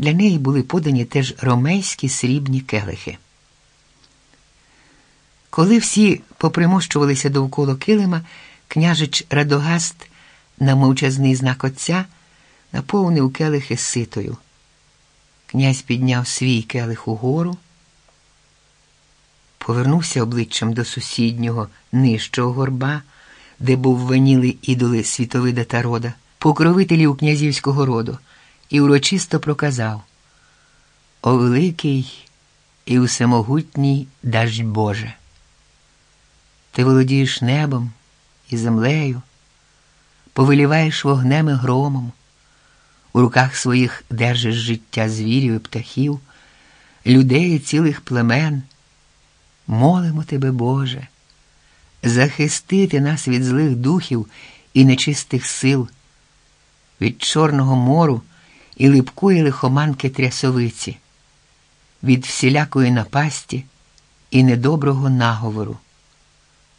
Для неї були подані теж ромейські срібні келихи. Коли всі попримощувалися довкола килима, княжич Радогаст на мовчазний знак отця наповнив келихи ситою. Князь підняв свій келих угору, повернувся обличчям до сусіднього нижчого горба, де був ваніли ідоли Світовида та рода, покровителів князівського роду, і урочисто проказав О великий і усемогутній даждь Боже! Ти володієш небом і землею, повеліваєш вогнем і громом, у руках своїх держиш життя звірів і птахів, людей і цілих племен. Молимо тебе, Боже, захистити нас від злих духів і нечистих сил, від Чорного мору і липкої лихоманки трясовиці, від всілякої напасті і недоброго наговору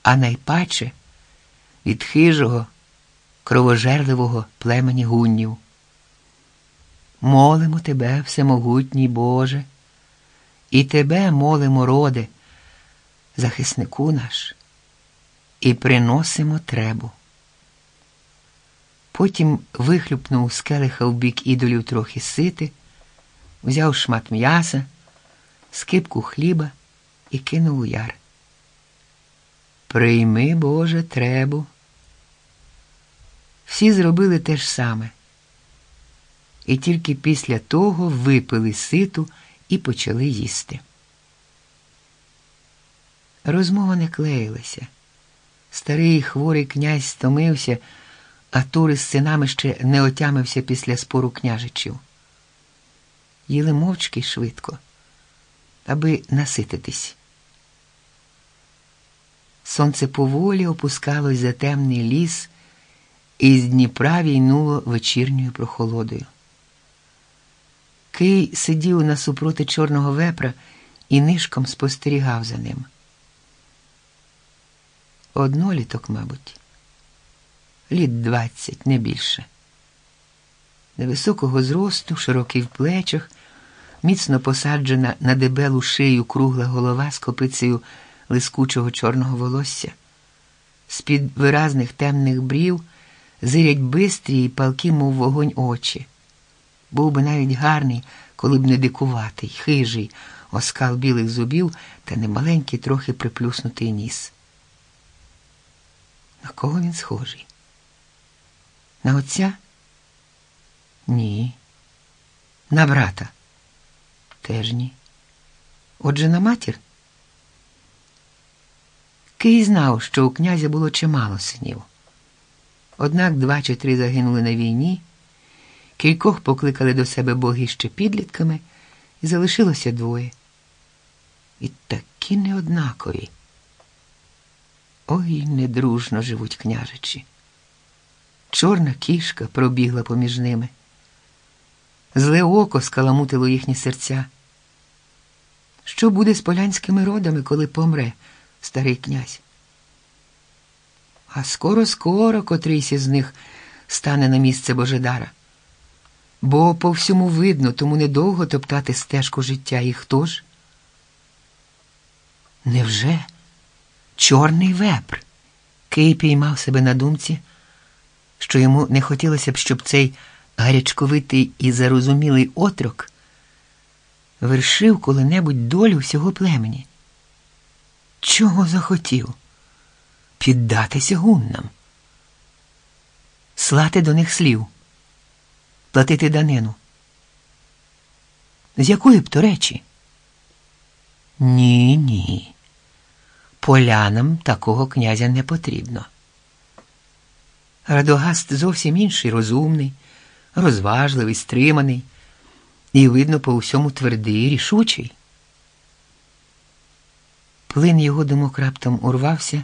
а найпаче від хижого, кровожерливого племені гуннів. Молимо тебе, всемогутній Боже, і тебе молимо, роде, захиснику наш, і приносимо требу. Потім вихлюпнув з келиха в бік ідолів трохи сити, взяв шмат м'яса, скипку хліба і кинув у яр. Прийми, Боже, требу. Всі зробили те ж саме. І тільки після того випили ситу і почали їсти. Розмова не клеїлася. Старий хворий князь стомився, а Тури з синами ще не отямився після спору княжичів. Їли мовчки швидко, аби насититись. Сонце поволі опускалось за темний ліс, і з Дніпра війнуло вечірньою прохолодою. Кий сидів насупроти чорного вепра і нишком спостерігав за ним. Одноліток, мабуть, літ двадцять, не більше. Невисокого зросту, широкий в плечах, міцно посаджена на дебелу шию кругла голова з копицею лискучого чорного волосся. З-під виразних темних брів зирять бистрі і палки, мов вогонь очі. Був би навіть гарний, коли б не дикуватий, хижий, оскал білих зубів та немаленький, трохи приплюснутий ніс. На кого він схожий? На отця? Ні. На брата? Теж ні. Отже, на матір? Кий знав, що у князя було чимало синів. Однак два чи три загинули на війні, кількох покликали до себе боги ще підлітками, і залишилося двоє. І такі неоднакові. Ой, недружно живуть княжичі. Чорна кішка пробігла поміж ними. Зле око скаламутило їхні серця. Що буде з полянськими родами, коли помре? старий князь. А скоро, скоро котрийсь із них стане на місце Божедара. Бо по всьому видно, тому недовго топтати стежку життя. І хто ж? Невже чорний вепр? Кий піймав себе на думці, що йому не хотілося б, щоб цей гарячковитий і зарозумілий отрок вершив коли-небудь долю всього племені. Чого захотів? Піддатися гуннам, слати до них слів, платити данину. З якої б то речі? Ні, ні. Полянам такого князя не потрібно. Радогаст зовсім інший, розумний, розважливий, стриманий і, видно, по всьому твердий, рішучий. Плин його думок раптом урвався.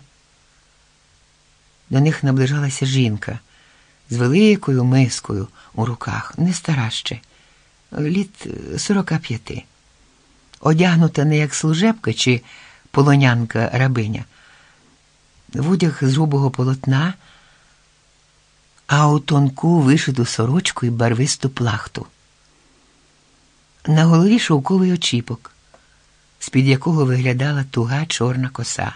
До них наближалася жінка з великою мискою у руках, не стара ще, літ сорока п'яти, одягнута не як служебка чи полонянка рабиня, в одяг з грубого полотна, а у тонку вишиту сорочку і барвисту плахту. На голові шовковий очіпок, з-під якого виглядала туга чорна коса.